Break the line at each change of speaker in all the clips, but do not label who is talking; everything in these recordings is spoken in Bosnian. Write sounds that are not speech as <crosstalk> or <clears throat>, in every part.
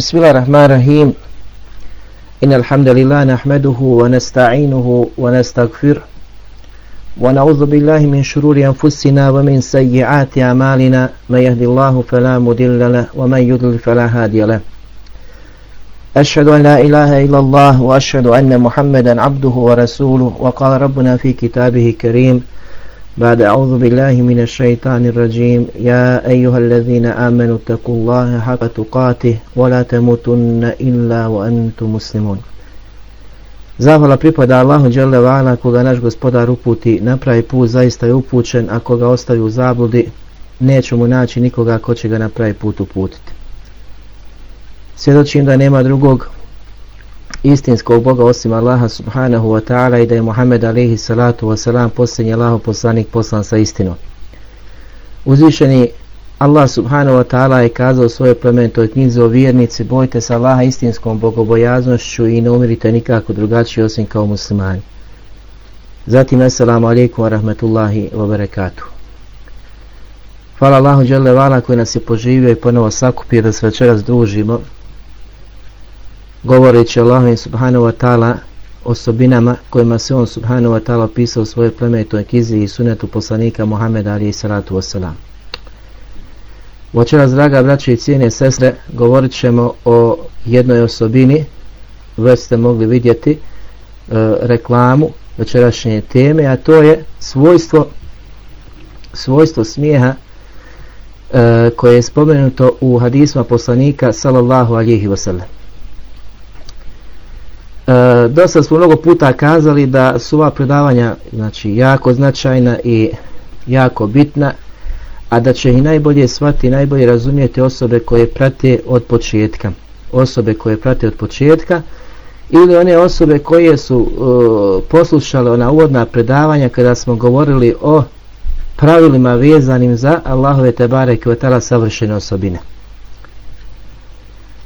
بسم الله الرحمن الرحيم إن الحمد لله نحمده ونستعينه ونستغفره ونعوذ بالله من شرور أنفسنا ومن سيئات أعمالنا من يهدي الله فلا مضل له ومن يضلل فلا هادي له أشهد أن لا إله إلا الله وأشهد أن محمدا عبده ورسوله وقال ربنا في كتابه الكريم بعد أعوذ بالله من الشيطان الرجيم يا أيها الذين آمنوا اتقوا الله حق تقاته ولا تموتن إلا وأنتم مسلمون Zahvala pripada Allahu Đele Vala, koga naš gospodar uputi, napravi put, zaista je upućen, a koga ostavi u zabludi, neće mu naći nikoga ko će ga napravi put uputiti. Svjedočim da nema drugog istinskog Boga osim Allaha subhanahu wa ta'ala i da je Muhammed alaihi salatu wa salam posljednji Allaho poslanik poslan sa istinom. Uzvišeni Allah subhanahu wa ta'ala je kazao svoje plemenitoj knjizi o vjernici bojte se Allaha istinskom bogobojaznošću i ne umirite nikako drugačije osim kao muslimani. Zatim, assalamu alaikum wa rahmatullahi wa barakatuh. Hvala Allahu Đelevala koji nas je poživio i ponovo sakupio da se večeras družimo govoreći Allahovim subhanahu wa ta'ala osobinama kojima se on subhanahu wa ta'ala opisao svoje plemenitoj kizi i sunetu poslanika Muhammeda ali i salatu wasalam. Voćeras, draga braće i cijene sestre, govorit ćemo o jednoj osobini, već ste mogli vidjeti e, reklamu večerašnje teme, a to je svojstvo svojstvo smijeha e, koje je spomenuto u hadisma poslanika sallallahu alihi wasallam. E, dosta smo mnogo puta kazali da su ova predavanja znači, jako značajna i jako bitna, a da će i najbolje svati, najbolje razumijete osobe koje prate od početka. Osobe koje prate od početka ili one osobe koje su e, poslušale ona uvodna predavanja kada smo govorili o pravilima vezanim za Allahove tebare kvetala savršene osobine.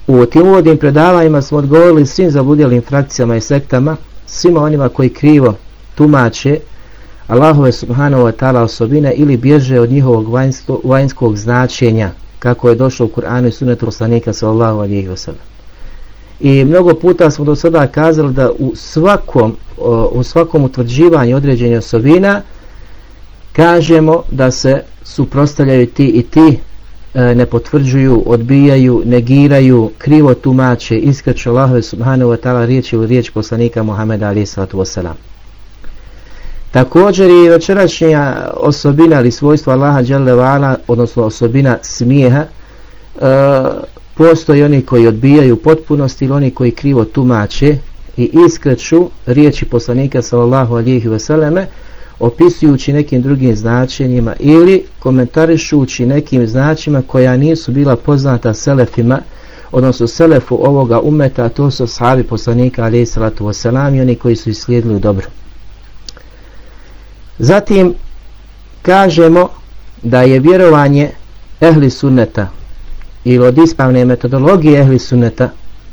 U tim uvodnim predavanjima smo odgovorili svim zabudjelim frakcijama i sektama, svima onima koji krivo tumače Allahove subhanahu wa ta'ala osobine ili bježe od njihovog vanjsko, vanjskog značenja kako je došlo u Kur'anu i sunetu poslanika sallallahu alihi wa. I mnogo puta smo do sada kazali da u svakom, u svakom utvrđivanju određenja osobina kažemo da se suprostavljaju ti i ti E, ne potvrđuju, odbijaju, negiraju, krivo tumače, iskrču Allahove subhanahu wa ta'ala riječ ili riječ poslanika Muhammeda alaih sallatu wasalam. Također i večerašnja osobina ili svojstva Allaha dželle odnosno osobina smijeha, e, postoji oni koji odbijaju potpunost ili oni koji krivo tumače i iskreću riječi poslanika sallallahu alihi wasallame, opisujući nekim drugim značenjima ili komentarišući nekim značima koja nisu bila poznata selefima, odnosno selefu ovoga umeta, to su sahabi poslanika alaih salatu wasalam i oni koji su islijedili dobro. Zatim kažemo da je vjerovanje ehli sunneta ili od ispavne metodologije ehli sunneta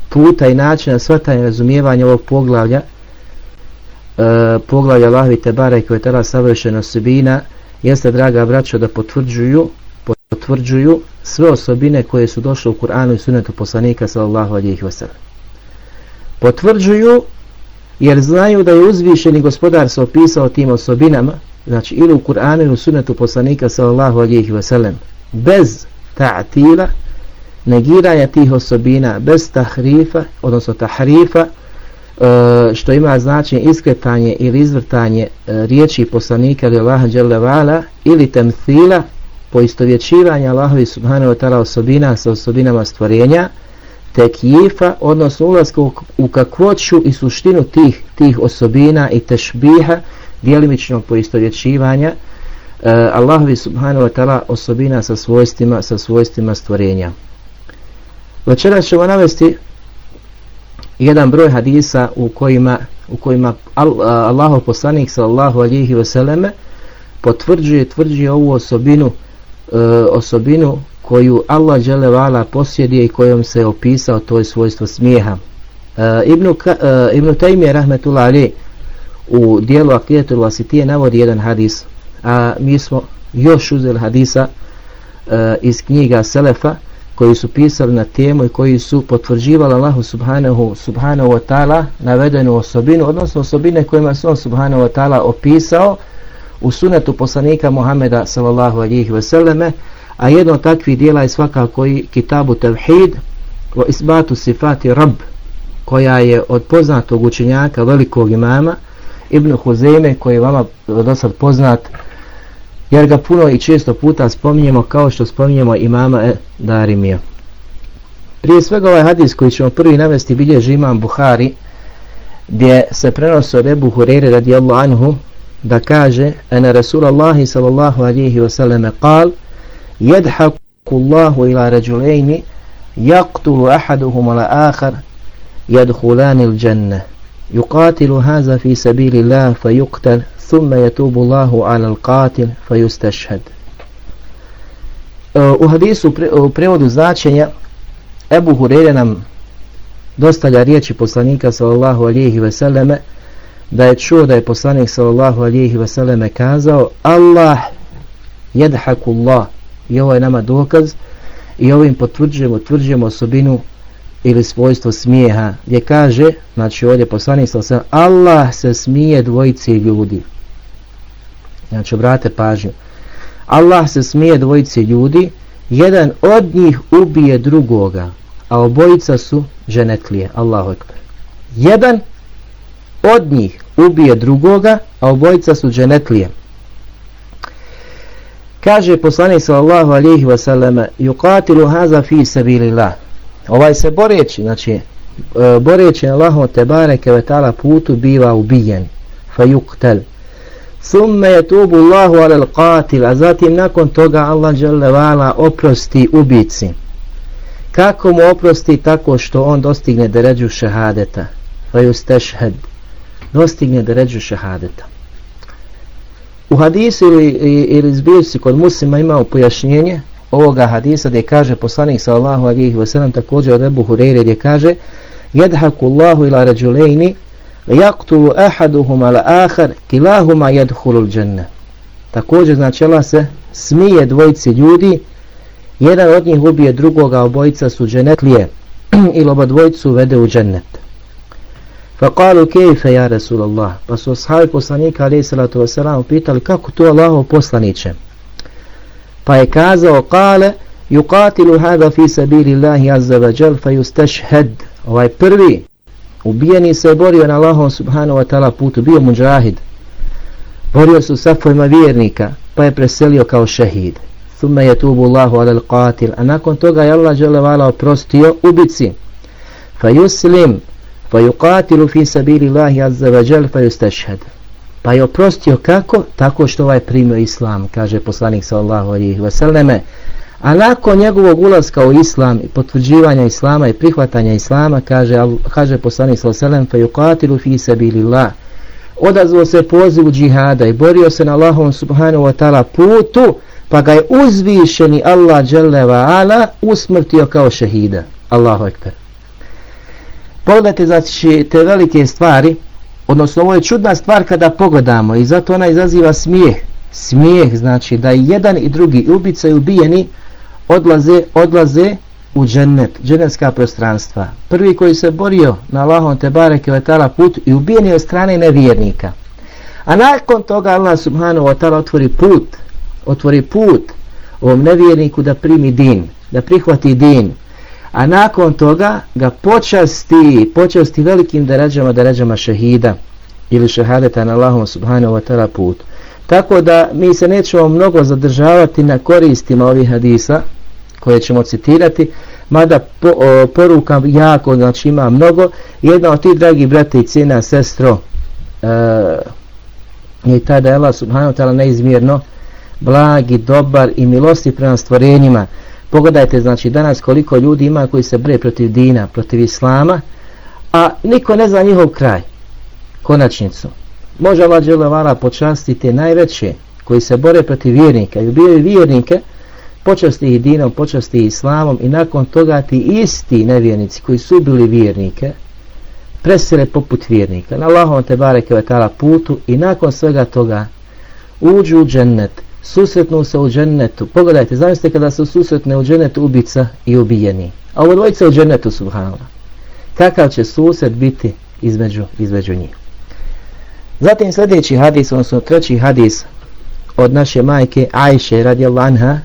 puta i načina svatanja razumijevanja ovog poglavlja e, poglavlja Allahovi Tebare koje je tela savršena osobina jeste, draga braćo, da potvrđuju potvrđuju sve osobine koje su došle u Kur'anu i sunetu poslanika sallallahu alihi wasallam. Potvrđuju jer znaju da je uzvišeni gospodar se opisao tim osobinama, znači ili u Kur'anu ili u sunetu poslanika sallallahu alihi wasallam, bez ta'atila, negiranja tih osobina, bez tahrifa, odnosno tahrifa, E, što ima značenje iskretanje ili izvrtanje e, riječi poslanika ili Allaha Đelevala ili temthila poistovjećivanja Allahovi subhanahu wa ta'ala osobina sa osobinama stvorenja tekifa, odnosno ulazka u, u kakvoću i suštinu tih tih osobina i tešbiha dijelimičnog poistovjećivanja e, Allahovi subhanahu wa ta'ala osobina sa svojstvima sa svojstvima stvorenja. Večera ćemo navesti jedan broj hadisa u kojima u kojima Allahov poslanik sallallahu alejhi ve selleme potvrđuje tvrđuje ovu osobinu e, osobinu koju Allah dželle vala posjeduje i kojom se opisao to je svojstvo smijeha. E, Ibn e, Ibn Taymije rahmetullah alejhi u dijelu Akidetul Wasitije navodi jedan hadis, a mi smo još uzeli hadisa e, iz knjiga Selefa koji su pisali na temu i koji su potvrđivali Allahu subhanahu, subhanahu wa ta'ala navedenu osobinu, odnosno osobine kojima su on subhanahu wa ta'ala opisao u sunetu poslanika Muhameda sallallahu alihi veseleme, a jedno od takvih dijela je svakako i kitabu Tevhid o isbatu sifati Rab, koja je od poznatog učenjaka velikog imama Ibn Huzeme, koji je vama do sad poznat, jer ga puno i često puta spominjemo kao što spominjemo imama e Darimija. Prije svega ovaj hadis koji ćemo prvi navesti bilježi imam Buhari, gdje se prenosi od Ebu Hurere radijallahu anhu, da kaže, ena Rasulallahi sallallahu alihi wasallam kal, jedhaku Allahu ila rađulejni, Jaktulu ahaduhum ala akhar, yadkhulani il dženne. يقاتل هذا في سبيل الله فيقتل ثم يتوب الله على القاتل فيستشهد u hadisu u prevodu značenja Ebu Hureyre nam dostavlja riječi poslanika sallallahu alihi vseleme da je čuo da je poslanik sallallahu alihi vseleme kazao Allah jedhakullah i ovo je nama dokaz i ovim potvrđujemo, potvrđujemo osobinu ili svojstvo smijeha gdje kaže, znači ovdje poslanik sallallahu Allah se smije dvojici ljudi. Znači obrate pažnju. Allah se smije dvojici ljudi jedan od njih ubije drugoga a obojica su ženetlije. Allahu ekber. Jedan od njih ubije drugoga a obojica su ženetlije. Kaže poslanik sallallahu alejhi ve selleme yuqatilu hadha fi sabilillah ovaj se boreći znači e, boreći Allahom te bareke ve taala putu biva ubijen fa yuqtal Thumme je tubu Allahu alel qatil, a zatim nakon toga Allah vala oprosti ubici. Kako mu oprosti tako što on dostigne deređu šehadeta? Fajustešhed. Dostigne deređu šehadeta. U hadisu ili, ili zbirci kod muslima imao pojašnjenje ovoga hadisa gdje kaže poslanik sallahu alihi sellem također od Ebu Hureyre gdje kaže Jedhaku Allahu ila rađulejni yaqtulu ahaduhum ala akhar kilahuma yadkhulul janna također znači Allah se smije dvojici ljudi jedan od njih ubije drugoga obojica su dženetlije <clears throat> ili oba dvojicu vede u džennet. Faqalu kayfa ya rasulullah pa su ashabi poslanika alejhi salatu vesselam pitali kako to Allahov poslanice pa je kazao kale yuqatilu hada fi sabilillahi azza wa jalla fayustashhad ovaj prvi ubijeni se borio na Allahom subhanahu wa ta'ala putu, bio muđahid. Borio su safojima vjernika, pa je preselio kao šehid. Thumme je tubu Allahu alal qatil, a nakon toga je Allah želevala oprostio ubici. Fa yuslim, fa yuqatilu fi sabili Allahi azza wa jal, fa yustashhad. Pa je oprostio kako? Tako što ovaj primio islam, kaže poslanik sallallahu alihi wasallame. A nakon njegovog ulaska u islam i potvrđivanja islama i prihvatanja islama, kaže, kaže poslanik s.a.v. fa yuqatilu fi sabilillah. Odazvao se pozivu džihada i borio se na Allahom subhanahu wa ta'ala putu, pa ga je uzvišeni Allah dželle ala usmrtio kao šehida. Allahu ekber. Pogledajte znači te velike stvari, odnosno ovo je čudna stvar kada pogledamo i zato ona izaziva smijeh. Smijeh znači da i jedan i drugi ubica i ubijeni odlaze, odlaze u džennet, džennetska prostranstva. Prvi koji se borio na Allahom te bareke vetala put i ubijen je od strane nevjernika. A nakon toga Allah subhanahu wa ta'ala otvori put, otvori put ovom nevjerniku da primi din, da prihvati din. A nakon toga ga počasti, počasti velikim deređama, deređama šehida ili šehadeta na Allahom subhanahu wa ta'ala put. Tako da mi se nećemo mnogo zadržavati na koristima ovih hadisa koje ćemo citirati, mada po, o, poruka jako, znači ima mnogo. Jedna od tih dragi brate i cijena sestro e, je ta da je Allah subhanahu ta'ala neizmjerno blagi, dobar i milosti prema stvorenjima. Pogledajte znači danas koliko ljudi ima koji se bre protiv dina, protiv islama, a niko ne zna njihov kraj, konačnicu. Može Allah Đelevala počastiti najveće koji se bore protiv vjernika i ubijaju vjernike počasti ih dinom, počasti ih islamom i nakon toga ti isti nevjernici koji su bili vjernike presire poput vjernika. Na Allahom te bareke vetala putu i nakon svega toga uđu u džennet susretnu se u džennetu. Pogledajte, zamislite kada se susretne u džennetu ubica i ubijeni. A ovo dvojice u džennetu, subhanallah. Kakav će susret biti između, između njih? Zatim sljedeći hadis, odnosno treći hadis od naše majke Ajše radijallahu anha,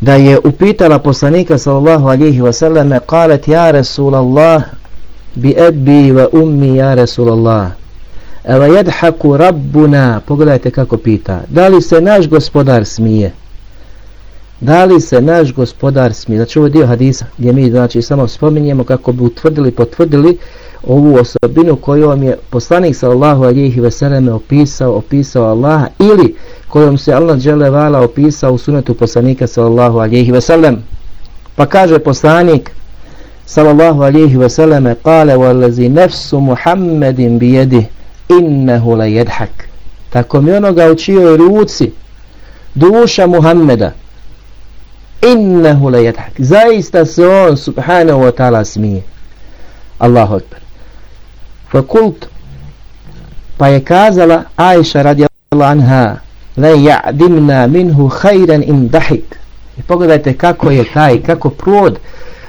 da je upitala poslanika sallallahu alihi wasallam, kalet ja Rasulallah, bi edbi wa ummi ja Rasulallah, Ela jedhaku rabbuna, pogledajte kako pita, da li se naš gospodar smije? Da li se naš gospodar smije? Znači ovo je dio hadisa gdje mi znači, samo spominjemo kako bi utvrdili, potvrdili ovu osobinu kojom je poslanik sallallahu alihi veseleme opisao, opisao Allaha ili kojom se Allah dželevala opisao u sunetu poslanika sallallahu alihi veselem. Pa kaže poslanik sallallahu alihi veseleme kale wallazi nefsu Muhammedin bijedih innehu la jedhak. Tako mi onoga u čijoj ruci duša Muhammeda. Innehu la jedhak. Zaista se on subhanahu wa ta'ala smije. Allahu akbar. Fakult pa je kazala Aisha radijallahu anha la ja'dimna minhu khayran in dahik. I pogledajte kako je taj kako prod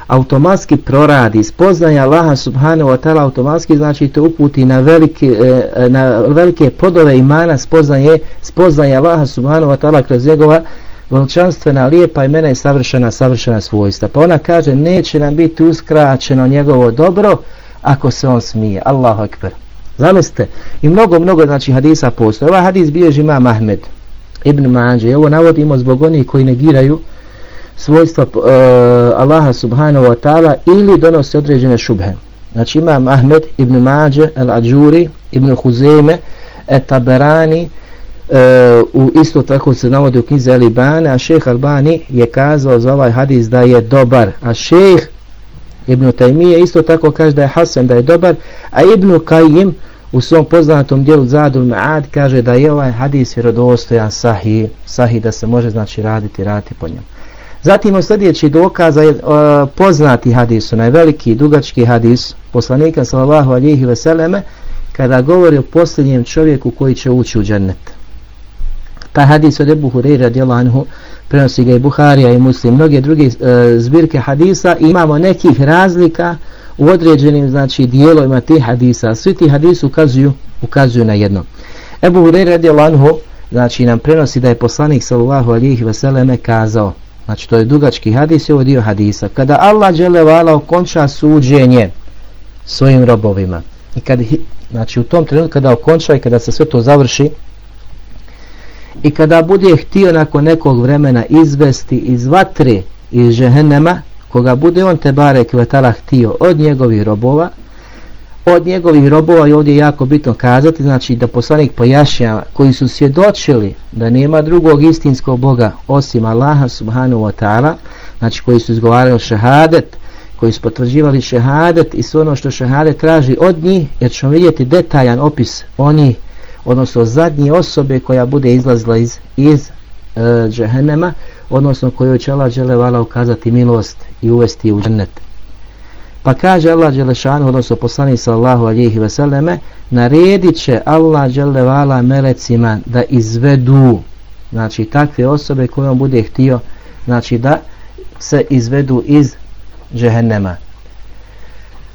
automatski proradi. Spoznaje Allaha subhanahu wa ta'ala automatski znači te uputi na velike, e, na velike podove imana. Spoznaje, spoznaje Allaha subhanahu wa ta'ala kroz njegova veličanstvena lijepa imena i savršena savršena svojstva. Pa ona kaže neće nam biti uskraćeno njegovo dobro ako se on smije. Allahu akbar. Zamislite i mnogo mnogo znači hadisa postoje. Ovaj hadis bilježi ima Ahmed ibn Mađe ovo navodimo zbog onih koji negiraju svojstva uh, Allaha subhanahu wa ta'ala ili donose određene šubhe. Znači imam Ahmed ibn Mađe, al-Ađuri, ibn Huzeme, Etaberani, uh, e, u isto tako se navodi u knjize Alibane, a šejh Albani je kazao za ovaj hadis da je dobar, a šejh ibn Taymiye isto tako kaže da je Hasan da je dobar, a ibn Qayyim u svom poznatom dijelu Zadul Ma'ad kaže da je ovaj hadis vjerodostojan sahih, sahih da se može znači raditi, raditi po njemu. Zatim sljedeći dokaza je uh, poznati hadis, onaj veliki dugački hadis poslanika sallallahu alihi veseleme kada govori o posljednjem čovjeku koji će ući u džennet. Ta hadis od Ebu Hureyre radijallahu anhu prenosi ga i Buharija i Muslim, mnoge druge uh, zbirke hadisa i imamo nekih razlika u određenim znači dijelovima tih hadisa. Svi ti hadisi ukazuju, ukazuju na jedno. Ebu Hureyre radijallahu anhu znači nam prenosi da je poslanik sallallahu alihi veseleme kazao Znači to je dugački hadis i ovo dio hadisa. Kada Allah dželevala okonča suđenje svojim robovima. I kad, znači u tom trenutku kada okonča i kada se sve to završi i kada bude htio nakon nekog vremena izvesti iz vatre iz žehennema koga bude on te barek kvetala htio od njegovih robova od njegovih robova i ovdje je jako bitno kazati, znači da poslanik pojašnjava koji su svjedočili da nema drugog istinskog Boga osim Allaha subhanahu wa ta'ala, znači koji su izgovarali šehadet, koji su potvrđivali šehadet i sve ono što šehadet traži od njih, jer ćemo vidjeti detaljan opis oni, odnosno zadnje osobe koja bude izlazila iz, iz e, džehennema, odnosno kojoj će Allah želevala ukazati milost i uvesti u džennet. Pa kaže Allah Đelešanu, odnosno poslani sallahu alihi veseleme, naredit će Allah Đelevala melecima da izvedu, znači takve osobe koje on bude htio, znači da se izvedu iz džehennema.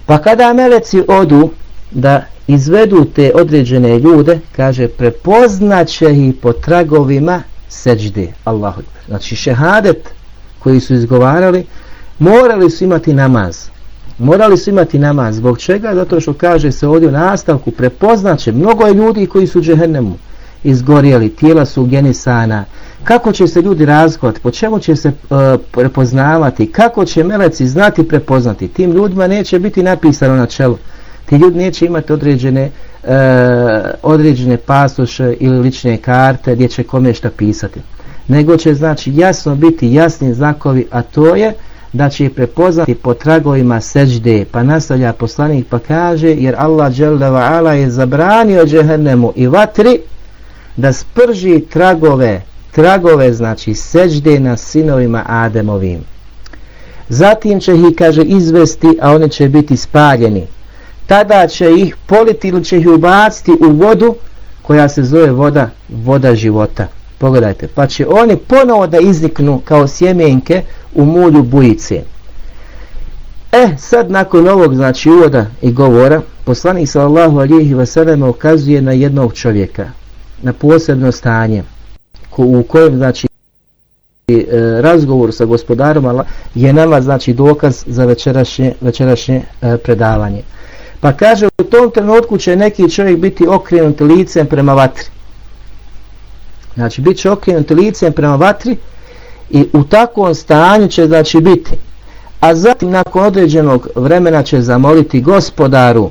Pa kada meleci odu da izvedu te određene ljude, kaže prepoznaće ih po tragovima seđde. Allahu. Znači šehadet koji su izgovarali, morali su imati namaz morali su imati namaz. Zbog čega? Zato što kaže se ovdje u nastavku, prepoznaće, mnogo je ljudi koji su džehennemu izgorjeli, tijela su genisana. Kako će se ljudi razgovati? Po čemu će se uh, prepoznavati? Kako će meleci znati prepoznati? Tim ljudima neće biti napisano na čelu. Ti ljudi neće imati određene, uh, određene pasoše ili lične karte gdje će kome šta pisati. Nego će znači jasno biti jasni znakovi, a to je da će prepoznati po tragovima seđde, pa nastavlja poslanik pa kaže, jer Allah ala je zabranio džehennemu i vatri da sprži tragove, tragove znači seđde na sinovima Ademovim. Zatim će ih, kaže, izvesti, a oni će biti spaljeni. Tada će ih politi ili će ih ubaciti u vodu koja se zove voda, voda života. Pogledajte, pa će oni ponovo da izniknu kao sjemenke u mulju bujice. E, sad nakon ovog znači uvoda i govora, poslanik sallallahu alihi wasallam ukazuje na jednog čovjeka, na posebno stanje, ko, u kojem znači e, razgovor sa gospodarom je nama znači dokaz za večerašnje, večerašnje e, predavanje. Pa kaže u tom trenutku će neki čovjek biti okrenut licem prema vatri. Znači bit će okrenut licem prema vatri i u takvom stanju će znači biti. A zatim nakon određenog vremena će zamoliti gospodaru.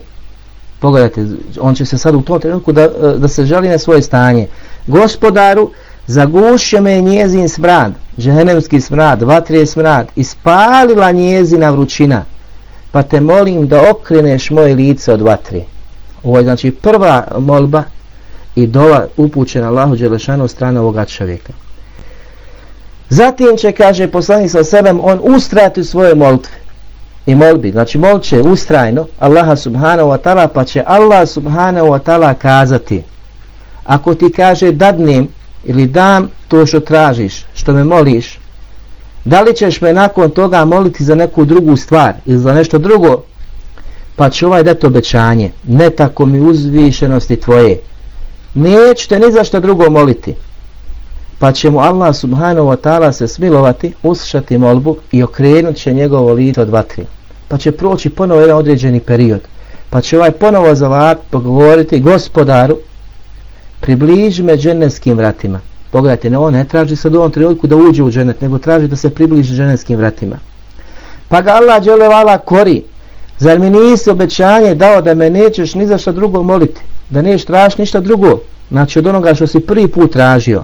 Pogledajte, on će se sad u tom trenutku da, da se želi na svoje stanje. Gospodaru, zagušio me njezin smrad, džehennemski smrad, vatrije smrad, ispalila njezina vrućina pa te molim da okreneš moje lice od vatri. Ovo je znači prva molba i dova upućena Allahu Đelešanu strane ovoga čovjeka. Zatim će, kaže poslanik sa sebem, on ustrajati svoje molitve i molbi. Znači molit će ustrajno Allaha subhanahu wa ta'ala pa će Allah subhanahu wa ta'ala kazati ako ti kaže dadnim ili dam to što tražiš, što me moliš, Da li ćeš me nakon toga moliti za neku drugu stvar ili za nešto drugo? Pa će ovaj dati obećanje. Ne tako mi uzvišenosti tvoje nećete ni za što drugo moliti. Pa će mu Allah subhanahu wa ta'ala se smilovati, uslišati molbu i okrenut će njegovo lice od vatri. Pa će proći ponovo jedan određeni period. Pa će ovaj ponovo zavat pogovoriti gospodaru približi me dženevskim vratima. Pogledajte, ne, on ne traži sad u ovom trenutku da uđe u dženet, nego traži da se približi dženevskim vratima. Pa ga Allah dželevala kori. Zar mi nisi obećanje dao da me nećeš ni za što drugo moliti? Da neš tražiš ništa drugo? Znači od onoga što si prvi put tražio.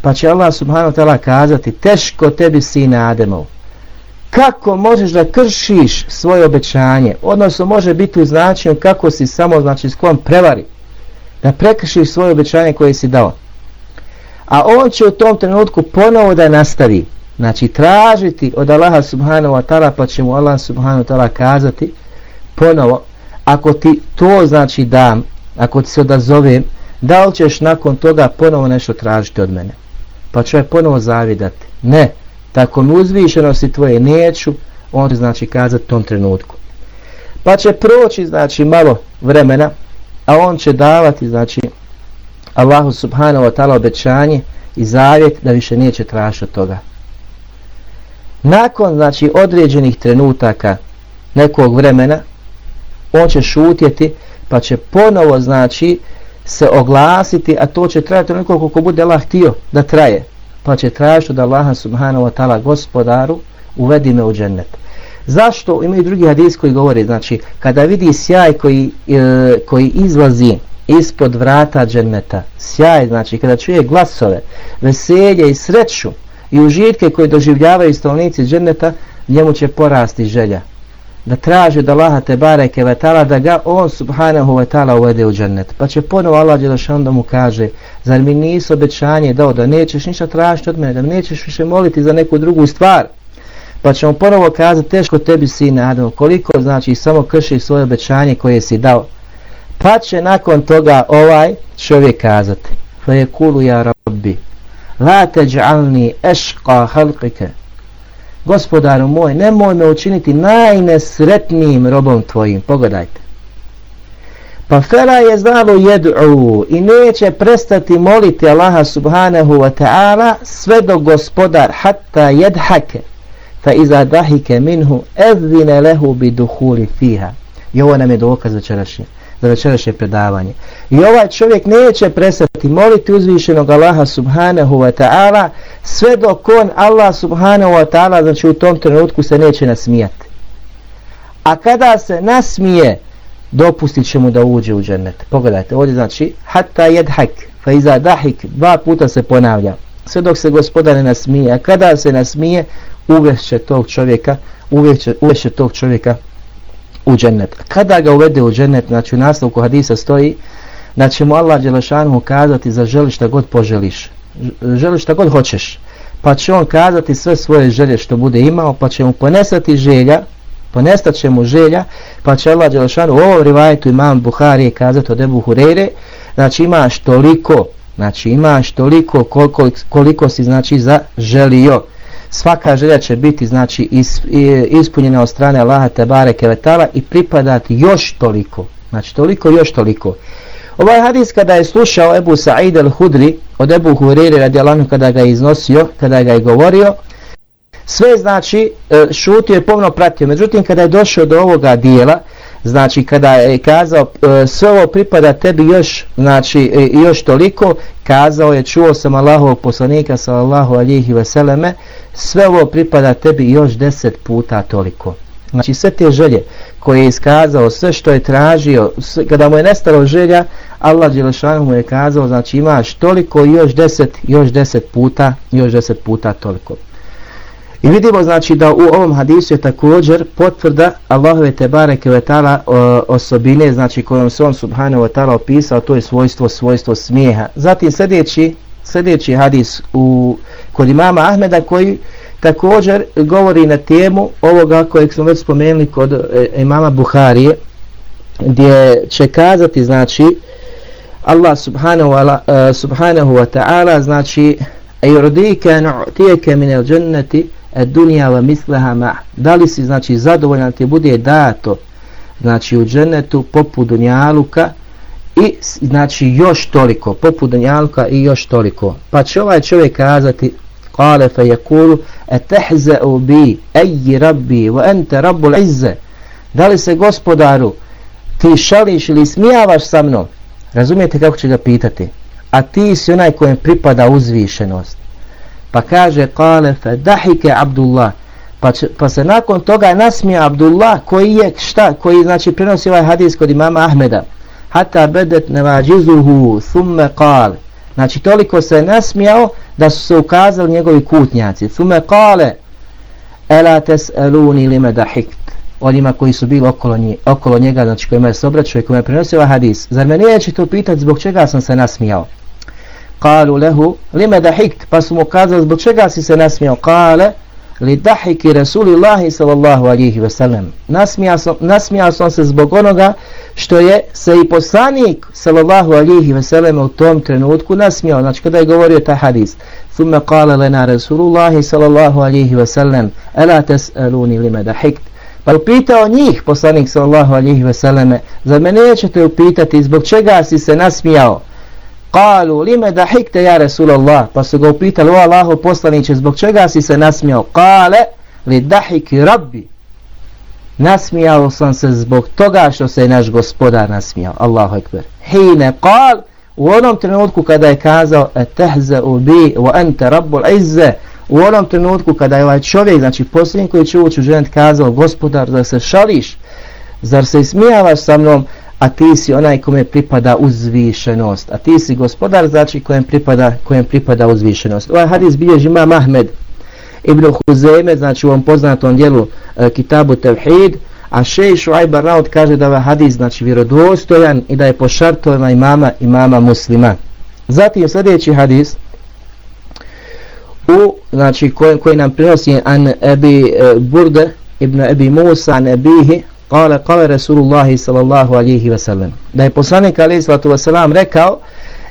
Pa će Allah subhanahu ta'ala kazati, teško tebi sine Ademov. Kako možeš da kršiš svoje obećanje? Odnosno može biti u značenju kako si samo znači sklon prevari. Da prekršiš svoje obećanje koje si dao a on će u tom trenutku ponovo da nastavi znači tražiti od Allaha subhanahu wa ta'ala pa će mu Allah subhanahu wa ta'ala kazati ponovo ako ti to znači dam ako ti se odazovem da li ćeš nakon toga ponovo nešto tražiti od mene? Pa će ponovo zavidati. Ne, tako mi uzvišenosti tvoje neću on će znači kazati tom trenutku. Pa će proći znači malo vremena a on će davati znači Allahu subhanahu wa ta'ala obećanje i zavjet da više neće tražiti od toga. Nakon znači određenih trenutaka nekog vremena on će šutjeti pa će ponovo znači se oglasiti a to će trajati onoliko koliko bude Allah htio da traje pa će tražiti od Allaha subhanahu wa ta'ala gospodaru uvedi me u džennet. Zašto imaju drugi hadis koji govori znači kada vidi sjaj koji, e, koji izlazi ispod vrata dženneta. Sjaj, znači, kada čuje glasove, veselje i sreću i užitke koje doživljavaju stolnici dženneta, njemu će porasti želja. Da traži da Allaha te bareke vetala da ga on subhanahu wa ta'ala uvede u džennet. Pa će ponovo Allah dželešan da mu kaže, zar mi nisi obećanje dao da nećeš ništa tražiti od mene, da nećeš više moliti za neku drugu stvar. Pa će mu ponovo kazati, teško tebi sine Adam, koliko znači samo krši svoje obećanje koje si dao. Pa će nakon toga ovaj čovjek kazati Fa je kulu ja rabbi La taj'alni ashqa halqike Gospodaru moj, nemoj me učiniti najnesretnijim robom tvojim. Pogledajte. Pa Fela je znalo jed'u i neće prestati moliti Allaha subhanahu wa ta'ala sve do gospodar hatta jedhake fa iza dahike minhu ezine lehu bi duhuli fiha. I ovo nam je dokaz večerašnje za večerašnje predavanje. I ovaj čovjek neće prestati moliti uzvišenog Allaha subhanahu wa ta'ala sve dok on Allah subhanahu wa ta'ala znači u tom trenutku se neće nasmijati. A kada se nasmije dopustit će mu da uđe u džennet. Pogledajte, ovdje znači hatta jedhak fa iza dahik dva puta se ponavlja. Sve dok se gospodar ne nasmije. A kada se nasmije uvešće tog čovjeka uvešće, uvešće tog čovjeka u džennet. Kada ga uvede u džennet, znači u naslovku hadisa stoji, da će mu Allah Đelešanu kazati za želi šta god poželiš. Želi šta god hoćeš. Pa će on kazati sve svoje želje što bude imao, pa će mu ponesati želja, ponestat će mu želja, pa će Allah Đelešanu u ovom rivajetu imam Buhari kazati od Ebu Hureyre, znači imaš toliko znači imaš toliko koliko, koliko si znači zaželio. Svaka želja će biti znači is, ispunjena od strane Allaha Tebare Kevetala i pripadati još toliko. Znači toliko još toliko ovaj hadis kada je slušao Ebu Sa'id al-Hudri od Ebu Huriri radijalanu kada ga je iznosio kada ga je govorio sve znači e, šutio je pomno pratio. Međutim kada je došao do ovoga dijela znači kada je kazao e, sve ovo pripada tebi još znači e, još toliko kazao je čuo sam Allahovog poslanika sallallahu alihi veseleme sve ovo pripada tebi još deset puta toliko znači sve te želje koje je iskazao sve što je tražio sve, kada mu je nestalo želja Allah Đelešanu mu je kazao znači imaš toliko još deset još deset puta još deset puta toliko I vidimo znači da u ovom hadisu je također potvrda Allahove Tebare Kvetala osobine, znači kojom se on Subhanahu wa ta'ala opisao, to je svojstvo, svojstvo smijeha. Zatim sljedeći, sljedeći hadis u, kod imama Ahmeda koji također govori na temu ovoga kojeg smo već spomenuli kod e, imama Buharije, gdje će kazati znači Allah Subhanahu wa, uh, subhanahu wa ta'ala znači Ejrodike nu'tijeke minel dženneti dunja wa mislaha ma. Da li si znači zadovoljan ti bude dato znači u džennetu poput dunjaluka i znači još toliko poput dunjaluka i još toliko. Pa će ovaj čovjek kazati kale fe yakulu etehzeu bi ej rabbi wa ente rabbul izze da li se gospodaru ti šališ ili smijavaš sa mnom razumijete kako će ga pitati a ti si onaj kojem pripada uzvišenost Pa kaže kale fe dahike Abdullah. Pa, će, pa se nakon toga nasmija Abdullah koji je šta? Koji znači prenosi ovaj hadis kod imama Ahmeda. Hata bedet nevađizuhu thumme kale. Znači toliko se nasmijao da su se ukazali njegovi kutnjaci. Thumme kale ela tes eluni lime dahikt. Onima koji su bili okolo, nje, okolo njega, znači kojima je se obraćao i kojima je prenosio ovaj hadis. Zar me neće to pitati zbog čega sam se nasmijao? Kalu lehu, lime dahikt, pa su mu kazali, zbog čega si se nasmijao? Kale, li dahiki Rasulillahi sallallahu alihi wasallam. Nasmijao sam, sam se zbog onoga što je se i poslanik sallallahu alihi wasallam u tom trenutku nasmijao. Znači kada je govorio taj hadis. Thumme kale lena Rasulullahi sallallahu alihi wasallam, ela tes'aluni lime dahikt. Pa upitao njih, poslanik sallallahu alihi wasallam, za me nećete upitati zbog čega si se nasmijao? Kalu, lime da hikte ja Rasulallah, pa su ga upitali, o Allaho poslaniće, zbog čega si se nasmijao? Kale, li dahiki rabbi. Nasmijao sam se zbog toga što se naš gospodar nasmijao. Allahu ekber. Hine kal, u onom trenutku kada je kazao, etehze ubi, wa ente rabbul izze, u onom trenutku kada je ovaj čovjek, znači posljednji koji će ući u ženet, kazao, gospodar, da se šališ, zar se ismijavaš sa mnom, a ti si onaj kome pripada uzvišenost. A ti si gospodar, znači kojem pripada, kojem pripada uzvišenost. Ovaj hadis bilježi ima Mahmed ibn Huzeme, znači u ovom poznatom dijelu e, Kitabu Tevhid, a šej Šuajba Raud kaže da je ovaj hadis znači vjerodostojan i da je po šartovima imama imama muslima. Zatim sljedeći hadis, u, znači koji, koji nam prinosi an Ebi e, Burde ibn Ebi Musa an Ebihi Kale, kale Rasulullah sallallahu alihi wasallam. Da je poslanik alihi sallatu wasallam rekao,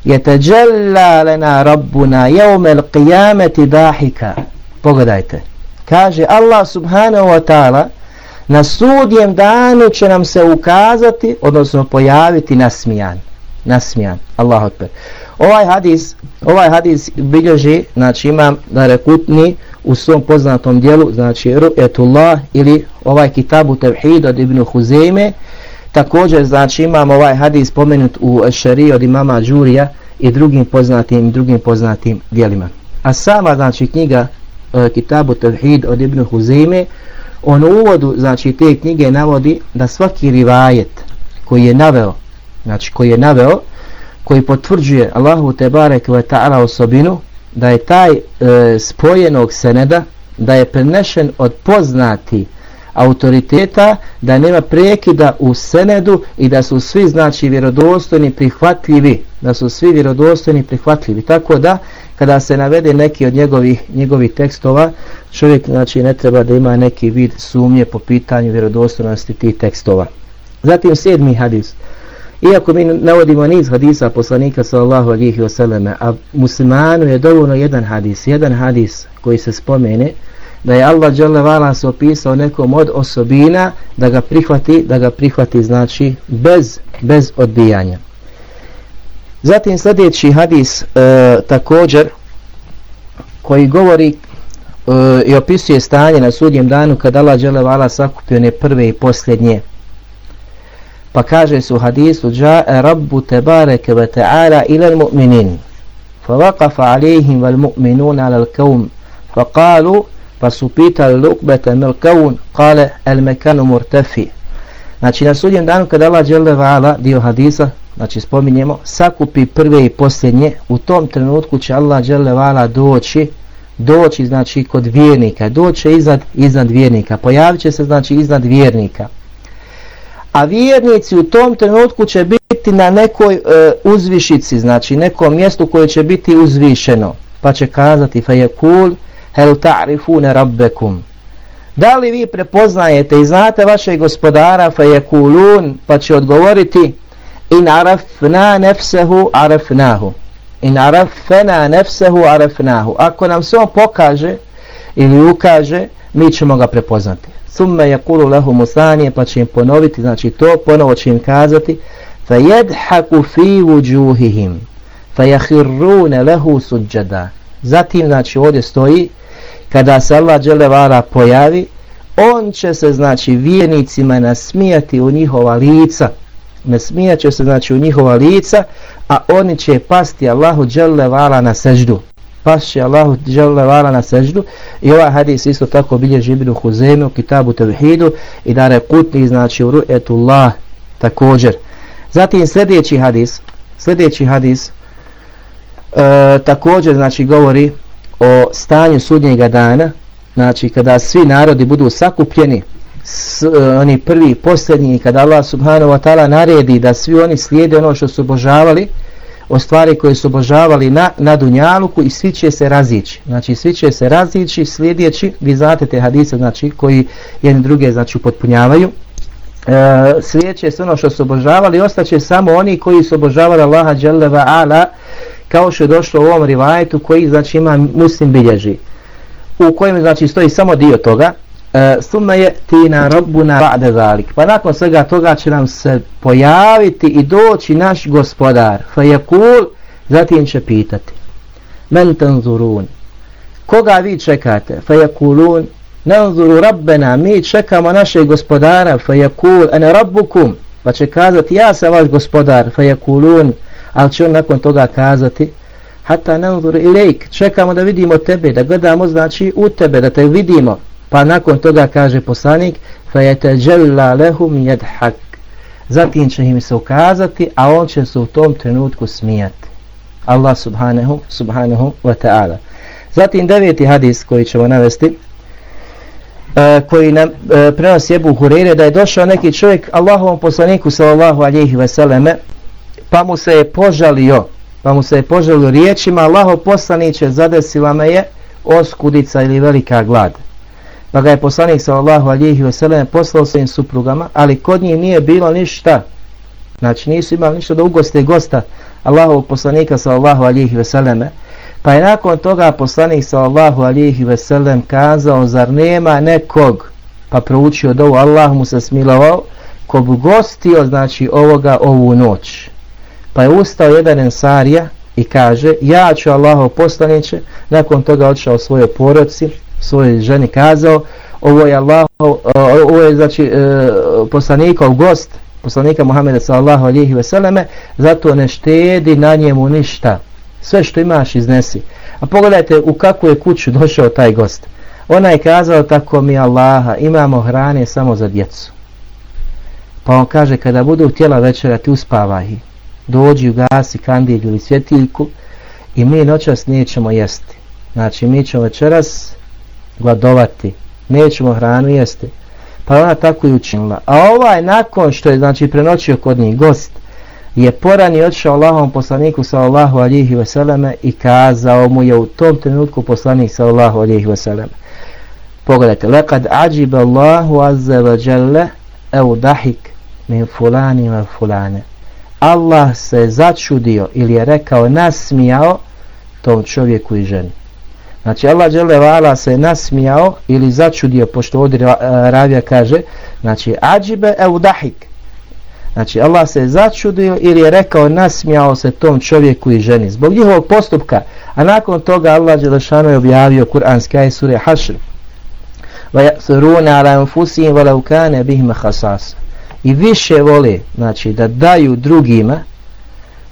je teđella lena rabbuna jevmel qijameti dahika. Pogledajte. Kaže Allah subhanahu wa ta'ala, na sudjem danu će nam se ukazati, odnosno pojaviti nasmijan. Nasmijan. Allahu akbar. Ovaj hadis, ovaj hadis bilježi, znači imam da rekutni, u svom poznatom dijelu, znači Ru'etullah ili ovaj kitabu Tevhid od Ibn Huzeyme. Također, znači imam ovaj hadis spomenut u Šari od imama Đurija i drugim poznatim drugim poznatim dijelima. A sama, znači, knjiga e, kitabu Tevhid od Ibn Huzeyme, on u uvodu, znači, te knjige navodi da svaki rivajet koji je naveo, znači, koji je naveo, koji potvrđuje Allahu Tebarek ve ta'ala osobinu, da je taj e, spojenog seneda da je prenešen od poznati autoriteta da nema prekida u senedu i da su svi znači vjerodostojni prihvatljivi da su svi vjerodostojni prihvatljivi. Tako da kada se navede neki od njegovih njegovih tekstova čovjek znači ne treba da ima neki vid sumnje po pitanju vjerodostojnosti tih tekstova. Zatim sedmi hadis. Iako mi navodimo niz hadisa poslanika sallallahu alihi wasallam, a muslimanu je dovoljno jedan hadis, jedan hadis koji se spomene, da je Allah dželle se opisao nekom od osobina da ga prihvati, da ga prihvati znači bez bez odbijanja. Zatim sljedeći hadis e, također koji govori e, i opisuje stanje na sudnjem danu kad Allah dželle vala sakupio ne prve i posljednje. Pa kaže su hadisu Ja'a rabbu tebareke ve ta'ala ila al-mu'minin fa waqafa alejhim wal mu'minun ala al-kawm fa qalu pa su pitali lukbete mil kaun kale el mekanu murtefi znači na sudjem danu kada Allah dželle vala dio hadisa znači spominjemo sakupi prve i posljednje u tom trenutku će Allah žele vala doći doći znači kod vjernika. Doće iznad, iznad vjernika. Pojavit će se znači iznad vjernika a vjernici u tom trenutku će biti na nekoj e, uzvišici znači nekom mjestu koje će biti uzvišeno. Pa će kazati fa hel ta'rifune rabbekum da li vi prepoznajete i znate vašeg gospodara fa yakulun pa će odgovoriti in arafna nefsehu arafnahu. In arafena nefsehu arafnahu. Ako nam se on pokaže ili ukaže mi ćemo ga prepoznati summe yakulu lahu musani pa će im ponoviti znači to ponovo će im kazati fa yadhaku fi wujuhihim fa yakhiruna lahu sujada zatim znači ovdje stoji kada se Allah dželevara pojavi, on će se, znači, vijenicima nasmijati u njihova lica, nasmijat će se, znači, u njihova lica, a oni će pasti Allahu dželevara na seždu. Pašće Allahu dželevara na seždu. I ovaj hadis isto tako bilježi Ibn Huzemi u Kitabu Tevhidu i da rekutni, znači, u Ru'etullah također. Zatim sljedeći hadis, sljedeći hadis, e, također, znači, govori o stanju sudnjega dana, znači kada svi narodi budu sakupljeni, s, e, oni prvi i posljednji, kada Allah subhanahu wa ta'ala naredi da svi oni slijede ono što su obožavali, o stvari koje su obožavali na, na Dunjaluku i svi će se razići. Znači svi će se razići slijedeći, vi znate te hadise znači, koji jedni druge znači, upotpunjavaju. E, slijedeće se ono što su obožavali, ostaće samo oni koji su obožavali Allaha Jalla ala kao što je došlo u ovom rivajetu koji znači ima muslim bilježi u kojem znači stoji samo dio toga E, summa je tina rabbuna ba'da zalik. Pa nakon svega toga će nam se pojaviti i doći naš gospodar. Fa yakul zatim će pitati. Men tanzurun? Koga vi čekate? Fa yakulun nanzuru rabbena mi čekamo našeg gospodara. Fa yakul ana rabbukum? Pa će kazati ja sam vaš gospodar. Fa yakulun ali će on nakon toga kazati hata nanzur ilejk, čekamo da vidimo tebe, da gledamo znači u tebe, da te vidimo. Pa nakon toga kaže poslanik, fa لَهُمْ يَدْحَكْ. Zatim će im se ukazati, a on će se u tom trenutku smijati. Allah subhanahu, subhanahu wa ta'ala. Zatim deveti hadis koji ćemo navesti, e, koji nam uh, prenosi Ebu Hureyre da je došao neki čovjek Allahovom poslaniku sallallahu alihi veseleme pa mu se je požalio pa mu se je požalio riječima Allaho poslaniće zadesila me je oskudica ili velika glad pa ga je poslanik sallallahu alihi wasallam poslao svojim suprugama ali kod njih nije bilo ništa. Znači nisu imali ništa da ugoste gosta Allahovog poslanika sallallahu alihi veseleme. pa je nakon toga poslanik sallallahu alihi veselem kazao zar nema nekog? Pa proučio dovu Allah mu se smilovao ko bi gostio znači ovoga ovu noć. Pa je ustao jedan ensarija i kaže, ja ću Allahov poslaniće, nakon toga odšao svojoj poroci, svojoj ženi kazao, ovo je Allahov, ovo je znači e, poslanikov gost, poslanika Muhammeda sallallahu alihi veseleme, zato ne štedi na njemu ništa. Sve što imaš iznesi. A pogledajte u kakvu je kuću došao taj gost. Ona je kazala tako mi Allaha, imamo hrane samo za djecu. Pa on kaže, kada budu htjela večera, ti uspavaj dođi u gasi kandil ili svjetiljku i mi noćas nećemo jesti. Znači mi ćemo večeras gladovati, nećemo hranu jesti. Pa ona tako i učinila. A ovaj nakon što je znači prenoćio kod njih gost, je poran i odšao Allahom poslaniku sallallahu alihi vseleme i kazao mu je u tom trenutku poslanik sallallahu alihi vseleme. Pogledajte, lekad ađiba Allahu azza wa jalla ev dahik min fulani wa fulane Allah se začudio ili je rekao nasmijao tom čovjeku i ženi. Znači Allah dželevala se nasmijao ili začudio, pošto ovdje Ravija kaže, znači ađibe eudahik. Znači Allah se začudio ili je rekao nasmijao se tom čovjeku i ženi. Zbog njihovog postupka, a nakon toga Allah dželešano je objavio Kur'anski aj sure Hašr. وَيَأْثُرُونَ عَلَى أَنفُسِهِمْ وَلَوْ كَانَ بِهِمَ خَسَاسًا I više vole, znači da daju drugima,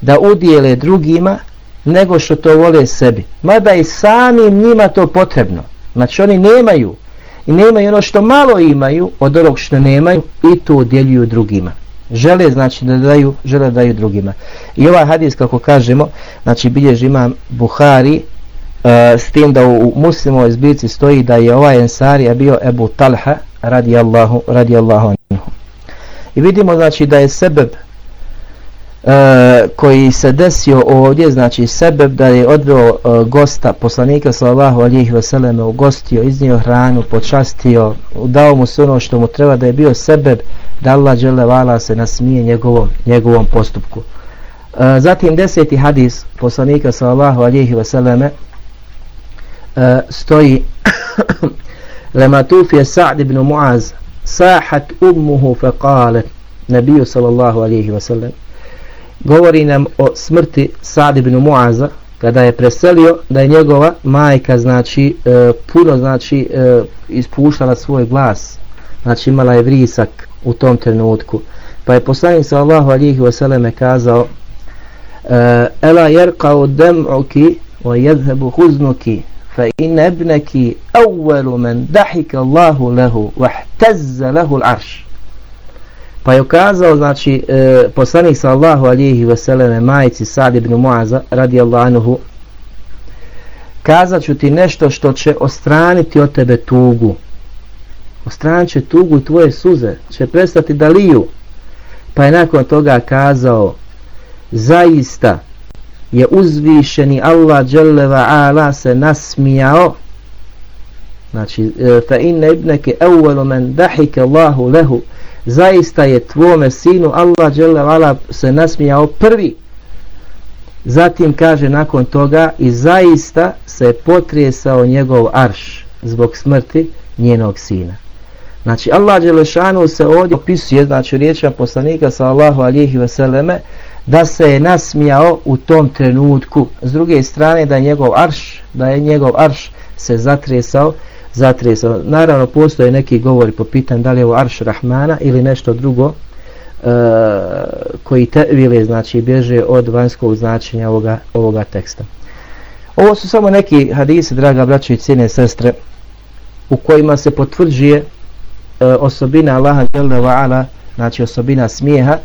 da udijele drugima, nego što to vole sebi. Mada i samim njima to potrebno. Znači oni nemaju i nemaju ono što malo imaju od onog što nemaju i to udjeljuju drugima. Žele znači da daju, žele da daju drugima. I ovaj hadis kako kažemo, znači bilježi imam Buhari uh, s tim da u, u muslimovoj zbirci stoji da je ovaj ensarija bio Ebu Talha radijallahu, radijallahu anhu. I vidimo znači da je sebeb e, koji se desio ovdje, znači sebeb da je odveo e, gosta, poslanika sallallahu alihi vseleme, ugostio, iznio hranu, počastio, dao mu sve ono što mu treba, da je bio sebeb da Allah dželevala se nasmije njegovom, njegovom postupku. E, zatim deseti hadis poslanika sallallahu alihi vseleme e, stoji <coughs> lema tufije Sa'd ibn Muaz sahat ummuhu fe kale nebiju sallallahu alihi vseleme govori nam o smrti Sad ibn Muaza kada je preselio da je njegova majka znači e, puno znači e, ispuštala svoj glas. Znači imala je vrisak u tom trenutku. Pa je poslanik sallallahu alihi wasallam kazao e, ela jerqao dem'uki wa jedhebu huznuki fa in ebneki awwalu men dahika Allahu lehu wa htazza lehu l'arš Pa je ukazao, znači, e, poslanik sallahu alihi veseleme majici Sad ibn Muaza, radi Allahanuhu, kazat ću ti nešto što će ostraniti od tebe tugu. Ostranit će tugu i tvoje suze, će prestati da liju. Pa je nakon toga kazao, zaista je uzvišeni Allah dželeva ala se nasmijao, znači, e, fa inne ibneke evvelu men dahike Allahu lehu, zaista je tvome sinu Allah dželevala se nasmijao prvi. Zatim kaže nakon toga i zaista se potrijesao njegov arš zbog smrti njenog sina. Znači Allah dželle se ovdje opisuje znači riječima poslanika sallallahu alihi ve selleme da se je nasmijao u tom trenutku. S druge strane da je njegov arš da je njegov arš se zatresao zatresao. Naravno, postoje neki govori po pitanju da li je ovo Arš Rahmana ili nešto drugo uh, koji tevile, znači, bježe od vanjskog značenja ovoga, ovoga teksta. Ovo su samo neki hadisi, draga braće i cijene sestre, u kojima se potvrđuje e, osobina Allaha Ala, znači osobina smijeha,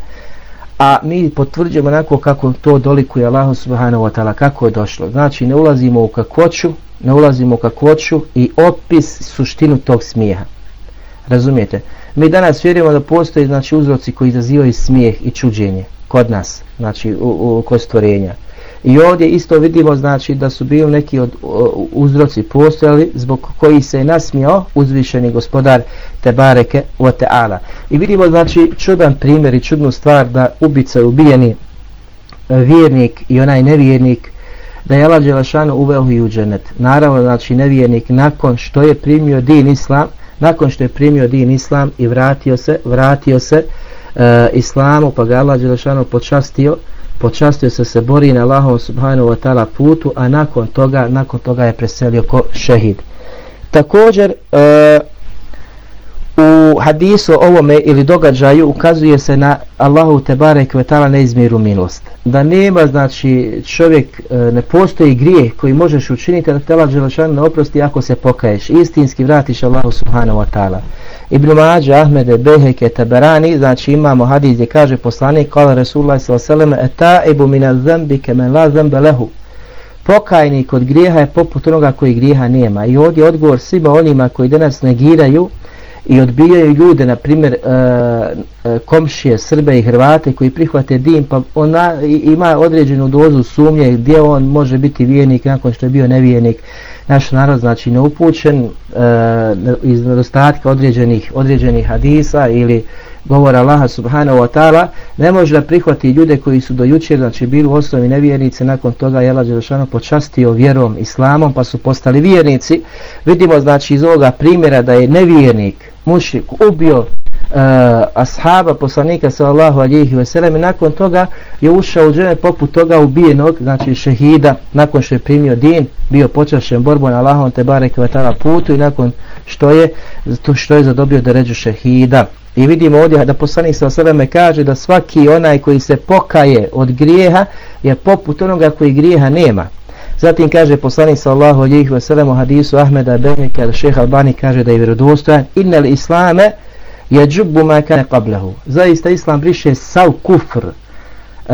a mi potvrđujemo onako kako to dolikuje Allahu subhanahu wa ta'ala, kako je došlo. Znači, ne ulazimo u kakvoću, ne ulazimo u kakvoću i opis suštinu tog smijeha. Razumijete? Mi danas vjerujemo da postoje znači, uzroci koji izazivaju smijeh i čuđenje kod nas, znači u, u, kod stvorenja. I ovdje isto vidimo znači da su bili neki od o, uzroci postojali zbog koji se je uzvišeni gospodar Tebareke o ta'ala. I vidimo znači čudan primjer i čudnu stvar da ubica ubijeni vjernik i onaj nevjernik da je Allah Đelešanu uveo i u dženet. Naravno, znači nevjernik nakon što je primio din Islam, nakon što je primio din Islam i vratio se, vratio se uh, Islamu, pa ga Allah Đelešanu počastio, počastio se se bori na Allahom subhanahu wa ta'ala putu, a nakon toga, nakon toga je preselio ko šehid. Također, e, u hadisu ovome ili događaju ukazuje se na Allahu Tebare Kvetala neizmjeru milost. Da nema, znači, čovjek, e, ne postoji grijeh koji možeš učiniti da tela Đelešan ne oprosti ako se pokaješ. Istinski vratiš Allahu Subhanahu Wa Ta'ala. Ibn Mađa, Ahmede, Beheke, Taberani, znači imamo hadis gdje kaže poslanik, kala Resulullah s.a.v. Eta ibu mina zambi kemen la zembe lehu. Pokajnik od grijeha je poput onoga koji grijeha nema. I ovdje odgovor svima onima koji danas negiraju i odbijaju ljude, na primjer e, e, komšije, Srbe i Hrvate koji prihvate din, pa ona ima određenu dozu sumnje gdje on može biti vijenik nakon što je bio nevijenik. Naš narod znači neupućen e, iz nedostatka određenih, određenih hadisa ili govora Allaha subhanahu wa ta'ala ne može da prihvati ljude koji su do jučer znači bili u osnovi nevjernici nakon toga je Allah Đelešanu počastio vjerom islamom pa su postali vjernici vidimo znači iz ovoga primjera da je nevjernik mušrik, ubio uh, ashaba poslanika sallallahu alihi wasallam i nakon toga je ušao u džene poput toga ubijenog znači šehida nakon što je primio din bio počašen borbom na Allahom te barek vatala putu i nakon što je to što je zadobio da ređu šehida I vidimo ovdje da poslanik sa sveme kaže da svaki onaj koji se pokaje od grijeha je poput onoga koji grijeha nema. Zatim kaže poslanik sallallahu alejhi veselem u hadisu Ahmeda Benika da Šejh Albani kaže da je vjerodostojan innel islame je ma kana qablahu. Zaista islam briše sav kufr, uh,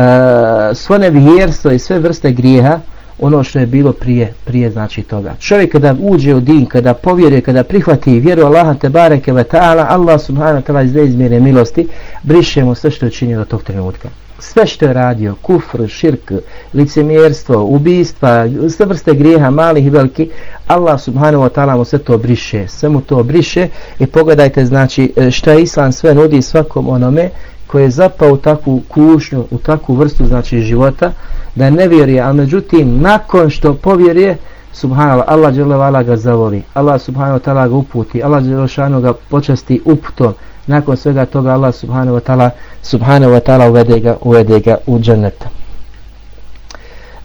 svo nevjerstvo i sve vrste grijeha ono što je bilo prije prije znači toga. Čovjek kada uđe u din, kada povjeruje, kada prihvati vjeru Allaha te bareke ve taala, Allah subhanahu wa taala iz izmjere milosti briše mu sve što je činio do tog trenutka. Sve što je radio, kufr, širk, licemjerstvo, ubistva, sve vrste grijeha, malih i velikih, Allah subhanahu wa ta'ala mu sve to briše, sve mu to briše. I pogledajte znači e, što je Islam sve nudi svakom onome koji je zapao u takvu kušnju, u takvu vrstu znači života, da ne vjeruje, a međutim nakon što povjeruje, subhanallah, Allah dželevala ga zavoli, Allah subhanahu wa ta'ala ga uputi, Allah dželešanu ga počasti uputom, nakon svega toga Allah subhanahu wa ta'ala subhanahu wa ta'ala uvede ga, uvede ga u džaneta.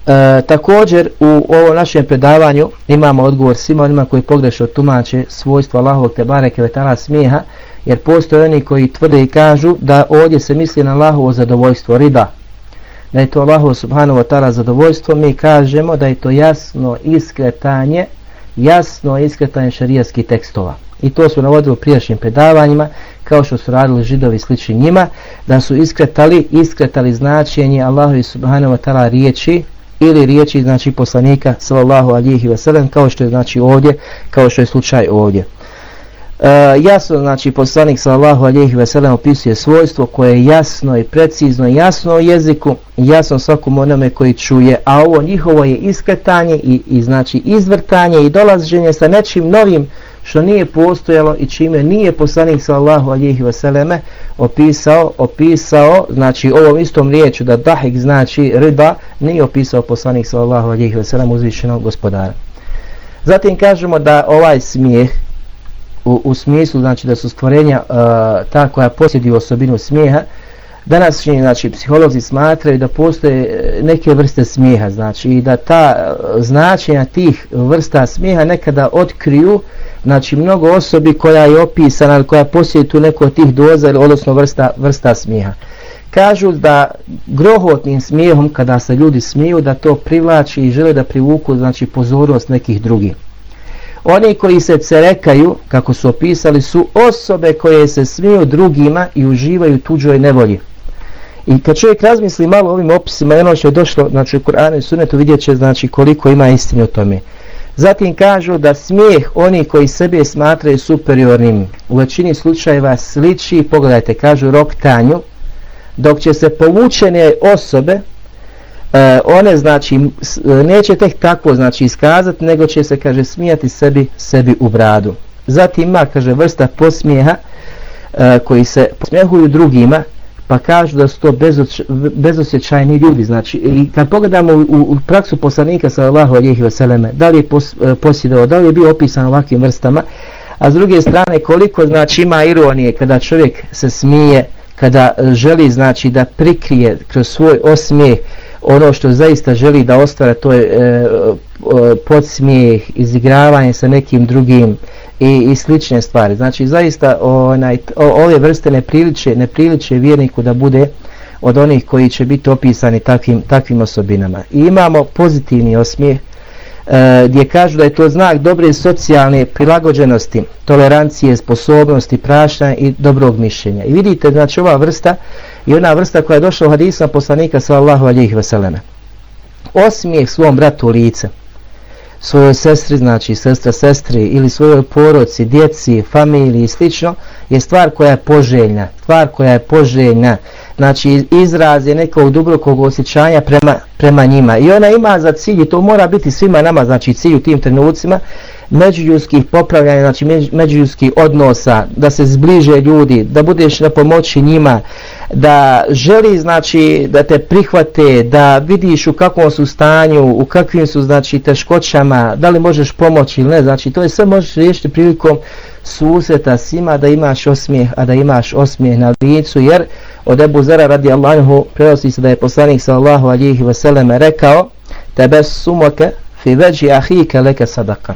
E, također u ovom našem predavanju imamo odgovor svima onima koji pogrešno tumače svojstvo Allahovog te bareke vetala smijeha jer postoje oni koji tvrde i kažu da ovdje se misli na Allahovo zadovoljstvo riba da je to Allahu subhanahu wa ta'ala zadovoljstvo, mi kažemo da je to jasno iskretanje, jasno iskretanje šarijaskih tekstova. I to smo navodili u prijašnjim predavanjima, kao što su radili židovi slični njima, da su iskretali, iskretali značenje Allahu subhanahu wa ta'ala riječi, ili riječi znači poslanika sallallahu alihi wasallam kao što je znači ovdje kao što je slučaj ovdje. E, jasno, znači, poslanik sallahu alihi sellem opisuje svojstvo koje je jasno i precizno, jasno o jeziku, jasno svakom onome koji čuje, a ovo njihovo je iskretanje i, i znači izvrtanje i dolaženje sa nečim novim što nije postojalo i čime nije poslanik sallahu alihi vseleme opisao, opisao, znači ovom istom riječu da dahik znači riba, nije opisao poslanik sallahu alihi vseleme uzvišenog gospodara. Zatim kažemo da ovaj smijeh u, u smislu znači da su stvorenja uh, ta koja posjedi osobinu smijeha danas znači psiholozi smatraju da postoje e, neke vrste smijeha znači i da ta e, značenja tih vrsta smijeha nekada otkriju znači mnogo osobi koja je opisana ili koja posjedi tu neko od tih doza ili odnosno vrsta, vrsta smijeha kažu da grohotnim smijehom kada se ljudi smiju da to privlači i žele da privuku znači pozornost nekih drugih Oni koji se cerekaju, kako su opisali, su osobe koje se smiju drugima i uživaju tuđoj nevolji. I kad čovjek razmisli malo ovim opisima, ono što je došlo znači, u Kur'anu i Sunnetu, vidjet će znači, koliko ima istine o tome. Zatim kažu da smijeh oni koji sebe smatraju superiornim u većini slučajeva sliči, pogledajte, kažu rok tanju, dok će se povučene osobe, e, one znači e, neće tek tako znači iskazati nego će se kaže smijati sebi sebi u bradu zatim ima kaže vrsta posmijeha e, koji se posmijehuju drugima pa kažu da su to bezosjećajni ljudi znači i kad pogledamo u, u praksu poslanika sallallahu alejhi ve selleme da li je pos, e, posjedao da li je bio opisan ovakvim vrstama a s druge strane koliko znači ima ironije kada čovjek se smije kada želi znači da prikrije kroz svoj osmijeh ono što zaista želi da ostvara to je e, e, podsmijeh, izigravanje sa nekim drugim i, i slične stvari. Znači zaista onaj, o, ove vrste ne priliče, ne priliče vjerniku da bude od onih koji će biti opisani takvim, takvim osobinama. I imamo pozitivni osmijeh e, gdje kažu da je to znak dobre socijalne prilagođenosti, tolerancije, sposobnosti, prašanja i dobrog mišljenja. I vidite, znači ova vrsta i ona vrsta koja je došla u hadisma poslanika sallahu alihi veseleme. Osmijeh svom bratu lice. lice, svojoj sestri, znači sestra sestri ili svojoj poroci, djeci, familiji i slično, je stvar koja je poželjna, stvar koja je poželjna, znači izraz je nekog dubrokog osjećanja prema, prema njima. I ona ima za cilj, to mora biti svima nama, znači cilj u tim trenucima, međuljudskih popravljanja, znači međuljudskih odnosa, da se zbliže ljudi, da budeš na pomoći njima, da želi znači da te prihvate, da vidiš u kakvom su stanju, u kakvim su znači teškoćama, da li možeš pomoći ili ne, znači to je sve možeš riješiti prilikom susreta svima da imaš osmijeh, a da imaš osmijeh na licu, jer od Ebu Zara radi Allahu prenosi se da je poslanik sallahu alihi vseleme rekao tebe sumoke fi veđi ahike leke sadaka.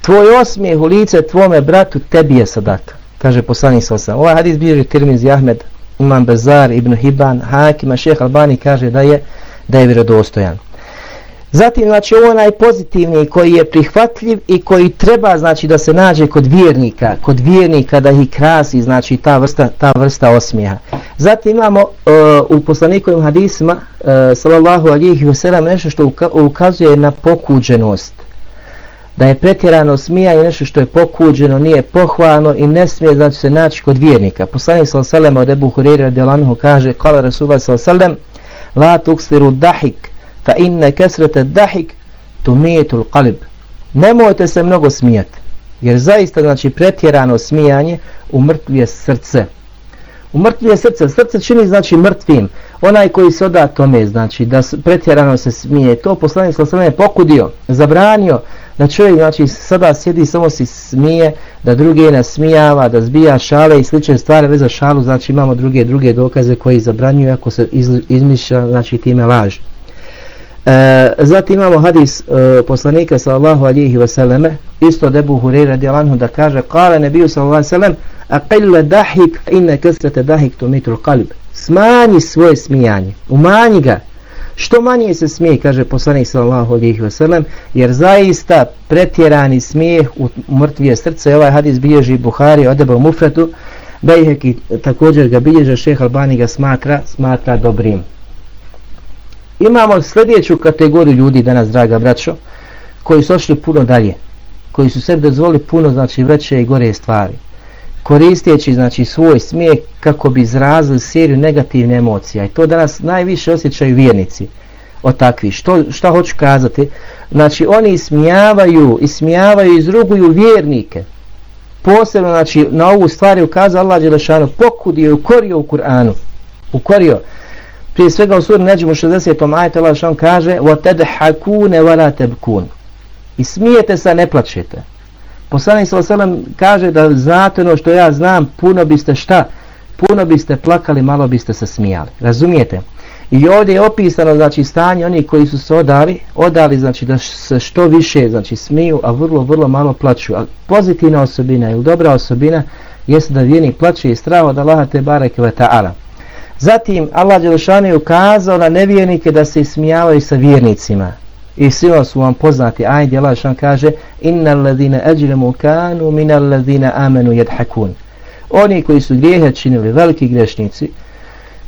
Tvoj osmijeh u lice tvome bratu tebi je sadaka kaže poslanik sosa. ovaj hadis bilježi Tirmiz Ahmed Imam Bezar, Ibn Hiban, Hakima, Šeh Albani kaže da je da je vjerodostojan Zatim, znači, ovo najpozitivniji koji je prihvatljiv i koji treba, znači, da se nađe kod vjernika, kod vjernika da ih krasi, znači, ta vrsta, ta vrsta osmijeha. Zatim imamo uh, u poslanikovim hadisima, uh, sallallahu alihi wasalam, nešto što ukazuje na pokuđenost. Da je pretjerano smijanje nešto što je pokuđeno, nije pohvalno i ne smije, znači, se naći kod vjernika. Poslanik sallallahu alihi wasalam od Abu Hurajra radijallahu kaže, kala Rasulullah sallallahu alejhi ve sellem: la tuksiru dahik, fa inna kasrata dahik tumitu al-qalb." nemojte se mnogo smijati jer zaista znači pretjerano smijanje umrtvije srce umrtvije srce srce čini znači mrtvim onaj koji se oda tome znači da pretjerano se smije to poslanik sa je pokudio zabranio da čovjek znači sada sjedi samo se smije da druge nasmijava da zbija šale i slične stvari već za šalu znači imamo druge druge dokaze koji zabranjuju ako se izmišlja znači time laž. E, zatim imamo hadis e, poslanika sallallahu alihi vseleme, isto debu Hureyre radijalanhu da kaže kale nebiju sallallahu alihi wasallam aqille dahik inne kesrete dahik to mitru kalib smanji svoje smijanje umanji ga što manje se smije kaže poslanik sallallahu alihi wasallam jer zaista pretjerani smijeh u mrtvije srce. Ovaj hadis bilježi Buhari odeba u mufretu Bejheki također ga bilježe šeh Albani ga smatra smatra dobrim. Imamo sljedeću kategoriju ljudi danas, draga braćo, koji su ošli puno dalje, koji su sebi dozvoli puno, znači, veće i gore stvari, koristeći, znači, svoj smijeh kako bi izrazili seriju negativne emocija. I to danas najviše osjećaju vjernici od takvi. Što, šta hoću kazati? Znači, oni ismijavaju, ismijavaju i izruguju vjernike. Posebno, znači, na ovu stvari ukazao Allah Đelešanu, pokudio i ukorio u Kur'anu. Ukorio. Prije svega u suri Neđimu 60. ajta Allah što kaže وَتَدْحَكُونَ وَلَا تَبْكُونَ I smijete se, ne plaćete. Poslanik s.a.v. kaže da znate ono što ja znam, puno biste šta? Puno biste plakali, malo biste se smijali. Razumijete? I ovdje je opisano znači stanje oni koji su se odali, odali znači da se što više znači smiju, a vrlo vrlo malo plaću. A pozitivna osobina ili dobra osobina jeste da vjernik plaće i strah od Allaha te bareke ve ta'ala. Zatim Allah Đelešanu je ukazao na nevjernike da se ismijavaju sa vjernicima. I svima su vam poznati ajde Allah Đelešanu kaže Inna ladhina ajrimu kanu minna ladhina amenu jedhakun. Oni koji su grijehe činili, veliki grešnici,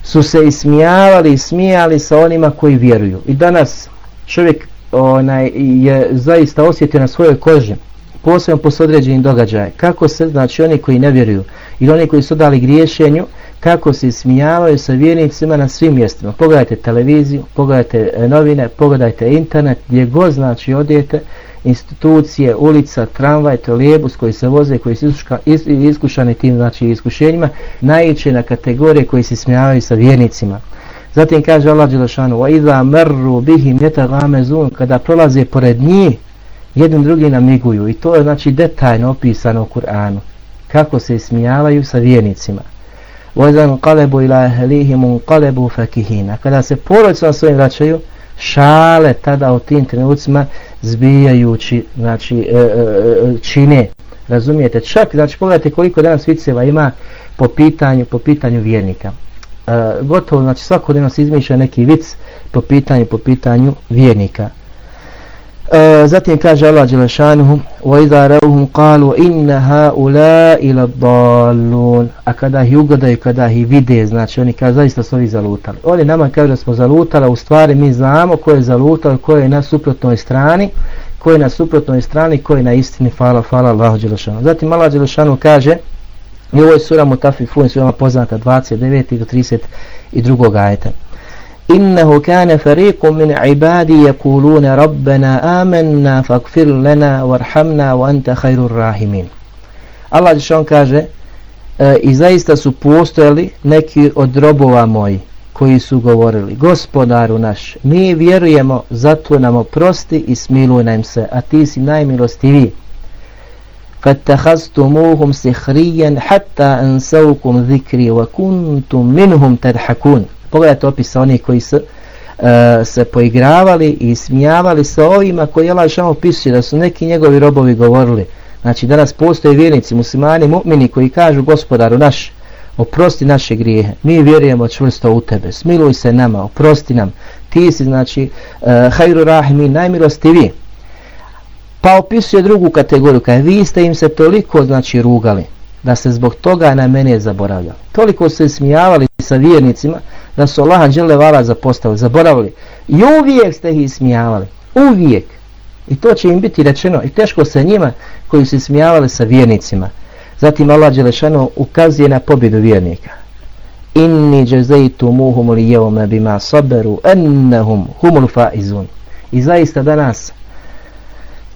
su se ismijavali i smijali sa onima koji vjeruju. I danas čovjek onaj, je zaista osjetio na svojoj koži posebno posle određenih događaje. Kako se, znači oni koji ne vjeruju i oni koji su dali griješenju, kako se smijavaju sa vjernicima na svim mjestima. Pogledajte televiziju, pogledajte e, novine, pogledajte internet, gdje god znači odjete, institucije, ulica, tramvaj, trolejbus koji se voze, koji su iskušani tim znači, iskušenjima, najiče na kategorije koji se smijavaju sa vjernicima. Zatim kaže Allah Đelešanu, وَإِذَا مَرُّ بِهِمْ يَتَغَامَزُونَ Kada prolaze pored njih, jednim drugim namiguju. I to je znači detaljno opisano u Kur'anu. Kako se smijavaju sa vjernicima. وَذَنْ قَلَبُ إِلَا أَهْلِهِمُ قَلَبُ فَكِهِينَ Kada se porodicama svojim vraćaju, šale tada u tim trenucima zbijajući, znači, e, e, e, čine. Razumijete? Čak, znači, pogledajte koliko danas viceva ima po pitanju, po pitanju vjernika. E, gotovo, znači, svakodnevno se izmišlja neki vic po pitanju, po pitanju vjernika. E, zatim kaže Allah Đelešanuhu وَإِذَا رَوْهُمْ قَالُوا إِنَّ هَا أُولَا إِلَى الضَّالُونَ A kada ih ugodaju, kada ih vide, znači oni kaže zaista su ovi zalutali. Oni nama kaže da smo zalutali, u stvari mi znamo ko je zalutali, ko je na suprotnoj strani, ko je na suprotnoj strani, ko je na istini, fala, fala Allah Đelešanuhu. Zatim Allah Đelešanuhu kaže i ovo je sura Mutafifun, svema poznata 29. do 32. ajeta. innahu kana fariqun min ibadi yaquluna rabbana amanna faghfir lana warhamna wa anta khairur rahimin Allah je on kaže e, i zaista su postojali neki od robova moji koji su govorili gospodaru naš mi vjerujemo zato nam oprosti i smiluj nam se a ti si najmilostiviji فاتخذتموهم سخريا حتى أنسوكم ذكري وكنتم منهم تضحكون pogledajte opis onih koji su e, se poigravali i smijavali sa ovima koji Allah šamo opisuje da su neki njegovi robovi govorili. Znači danas postoje vjernici, muslimani, mu'mini koji kažu gospodaru naš oprosti naše grijehe, mi vjerujemo čvrsto u tebe, smiluj se nama, oprosti nam. Ti si znači e, hajru rahimi, najmilostiviji Pa opisuje drugu kategoriju, kada vi ste im se toliko znači rugali, da se zbog toga na mene zaboravljali. Toliko se smijavali sa vjernicima, da su Allaha žele vala zapostavili, zaboravili. I uvijek ste ih smijavali, uvijek. I to će im biti rečeno i teško se njima koji se ismijavali sa vjernicima. Zatim Allah Đelešanu ukazuje na pobjedu vjernika. Inni džezeitu muhum li jevome bima saberu ennehum humul faizun. I zaista danas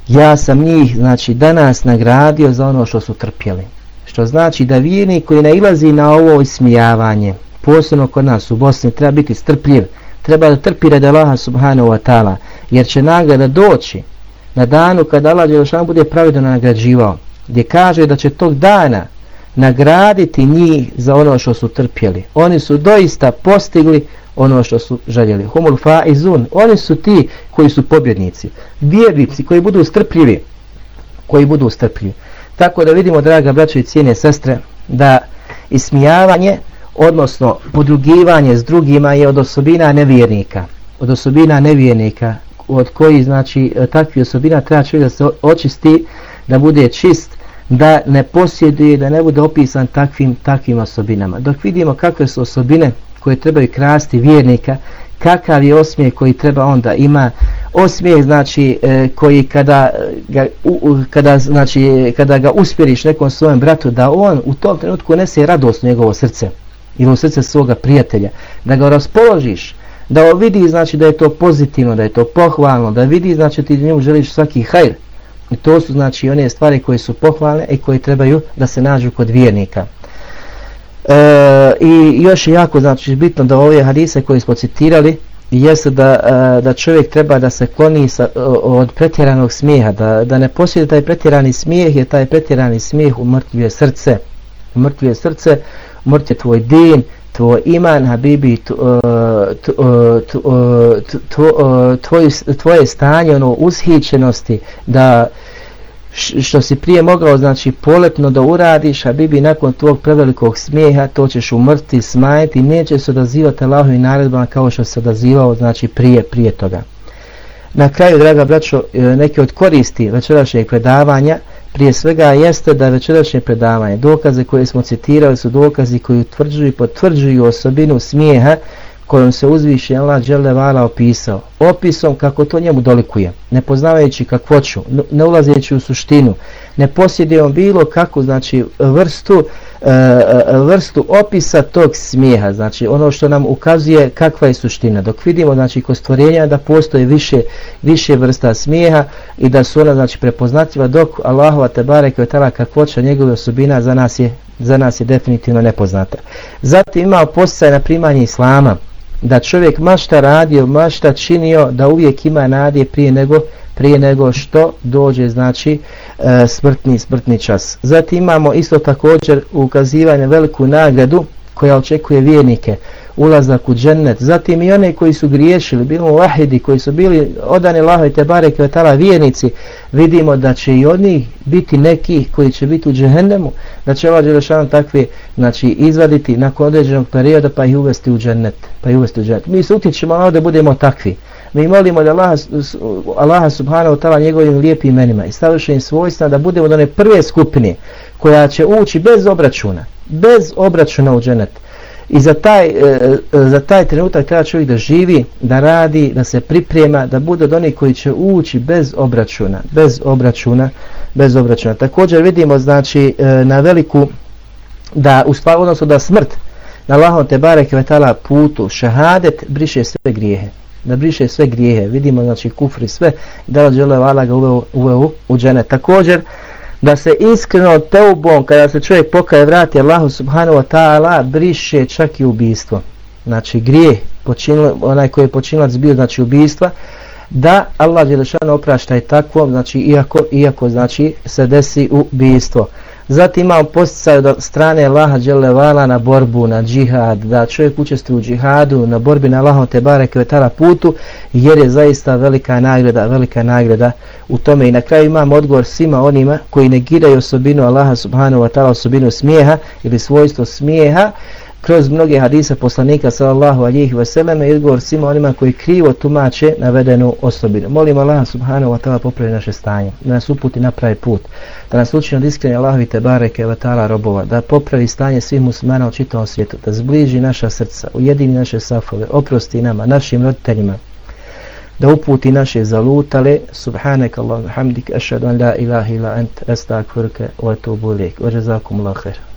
ja sam njih znači danas nagradio za ono što su trpjeli što znači da vjernik koji nailazi na ovo ismijavanje posebno kod nas u Bosni treba biti strpljiv treba da trpi red Allaha subhanahu wa ta'ala jer će nagrada doći na danu kada Allah Đelšan bude pravidno nagrađivao gdje kaže da će tog dana nagraditi njih za ono što su trpjeli oni su doista postigli ono što su željeli. Humul faizun, oni su ti koji su pobjednici. Vjernici koji budu strpljivi, koji budu strpljivi. Tako da vidimo, draga braćo i cijene sestre, da ismijavanje, odnosno podrugivanje s drugima je od osobina nevjernika. Od osobina nevjernika, od koji, znači, e, takvi osobina treba čovjek da se očisti, da bude čist, da ne posjeduje, da ne bude opisan takvim, takvim osobinama. Dok vidimo kakve su osobine koje trebaju krasti vjernika, kakav je osmijeh koji treba onda ima osmijeh znači e, koji kada ga, u, kada, znači, e, kada ga uspjeriš nekom svojem bratu da on u tom trenutku nese radost u njegovo srce ili u srce svoga prijatelja da ga raspoložiš da vidi znači da je to pozitivno da je to pohvalno da vidi znači ti njemu želiš svaki hajr i to su znači one stvari koje su pohvalne i koje trebaju da se nađu kod vjernika E, I još je jako znači bitno da ove hadise koje smo citirali jeste da, e, da čovjek treba da se kloni sa, od pretjeranog smijeha, da, da ne posjede taj pretjerani smijeh, je taj pretjerani smijeh umrtvije srce. Umrtvije srce, umrtvije tvoj din, tvoj iman, habibi, tvoje stanje, ono, ushićenosti, da što si prije mogao znači poletno da uradiš a bibi nakon tvog prevelikog smijeha to ćeš umrti, smajiti neće se odazivati Allahovi naredbama kao što se odazivao znači prije prije toga. Na kraju draga braćo e, neke od koristi večerašnjeg predavanja prije svega jeste da večerašnje predavanje dokaze koje smo citirali su dokazi koji utvrđuju i potvrđuju osobinu smijeha kojom se uzviše Allah dželle opisao. Opisom kako to njemu dolikuje ne poznavajući kakvoću ne ulazeći u suštinu ne posjeduje bilo kako znači vrstu uh, E, e, vrstu opisa tog smijeha. Znači ono što nam ukazuje kakva je suština. Dok vidimo znači kod stvorenja da postoji više više vrsta smijeha i da su ona znači prepoznatljiva dok Allahova te barek je tala kakvoća njegove osobina za nas je za nas je definitivno nepoznata. Zatim imao postaj na primanje islama. Da čovjek mašta radio, mašta činio, da uvijek ima nadje prije nego prije nego što dođe znači e, smrtni smrtni čas. Zatim imamo isto također ukazivanje veliku nagradu koja očekuje vjernike ulazak u džennet. Zatim i one koji su griješili, bili vahidi, koji su bili odani Allaho te Tebare Kvetala vjernici, vidimo da će i oni biti neki koji će biti u džehennemu, da će ovaj Đelešan takve znači, izvaditi nakon određenog perioda pa ih uvesti u džennet. Pa ih uvesti u džennet. Mi se utječemo na da budemo takvi. Mi molimo da Allah, Allah subhanahu ta'ala njegovim lijepim imenima i savršenim svojstvima da budemo od one prve skupine koja će ući bez obračuna, bez obračuna u dženet. I za taj, e, e, za taj trenutak treba čovjek da živi, da radi, da se priprema, da bude od onih koji će ući bez obračuna, bez obračuna, bez obračuna. Također vidimo znači e, na veliku da u stvari odnosno da smrt na Allahom te bareke vetala putu šehadet briše sve grijehe da briše sve grijehe vidimo znači kufri sve da li žele vala ga uveo, uveo u džene također da se iskreno teubom kada se čovjek pokaje vrati Allahu subhanahu wa ta'ala briše čak i ubistvo. znači grije počinil, onaj koji je počinilac bio znači ubistva da Allah Đelešanu oprašta i takvom znači iako, iako znači se desi ubistvo. Zatim imamo posticaj od strane Allaha Đelevala na borbu, na džihad, da čovjek učestvuje u džihadu, na borbi na Allahom te bareke vetala putu, jer je zaista velika nagrada, velika nagrada u tome. I na kraju imamo odgovor svima onima koji negiraju osobinu Allaha subhanahu wa ta'ala, osobinu smijeha ili svojstvo smijeha, kroz mnoge hadise poslanika sallallahu alihi wasallam i izgovor svima onima koji krivo tumače navedenu osobinu. Molim Allah subhanahu wa ta'ala popravi naše stanje, da nas uputi na pravi put, da nas uči od iskreni Allahovi te bareke wa ta'ala robova, da popravi stanje svih muslimana u čitavom svijetu, da zbliži naša srca, ujedini naše safove, oprosti nama, našim roditeljima, da uputi naše zalutale subhanak Allahumma hamdik ashhadu an la ilaha illa ant astaghfiruka wa atubu ilaik wa jazakumullahu khairan